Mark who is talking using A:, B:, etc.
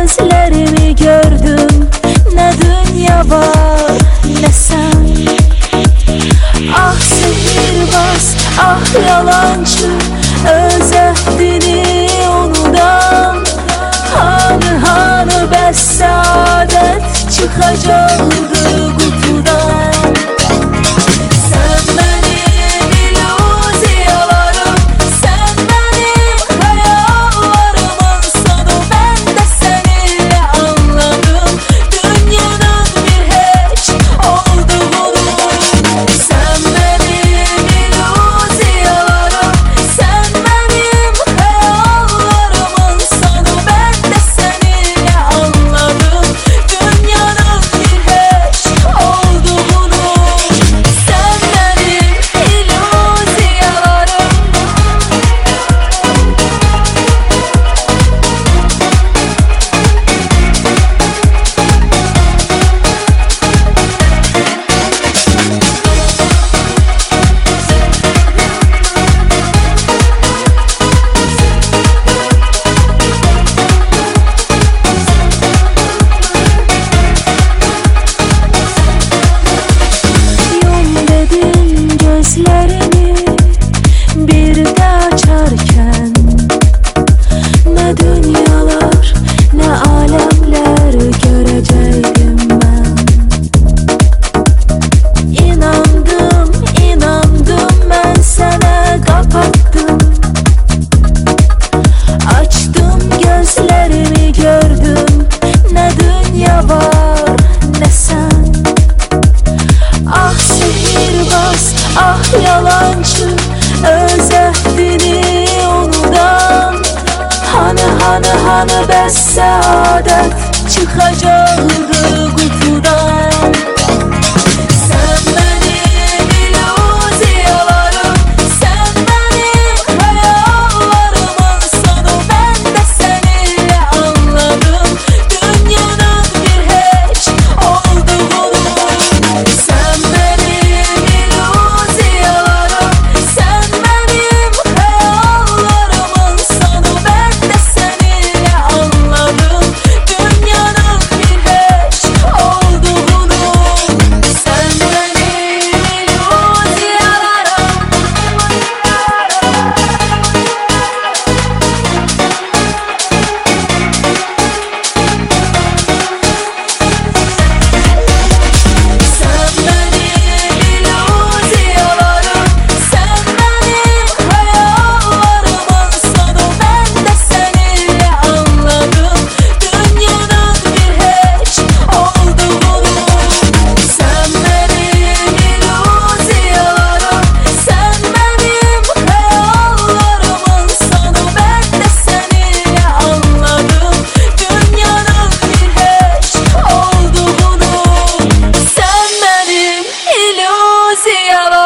A: gözlerimi gördüm. Ne dünya var ne sen. Ah sihirbaz ah yalancı özetlini ondan Hanı hanı ben saadet çıkacağım همه به سعادت. چی خجالت Assim see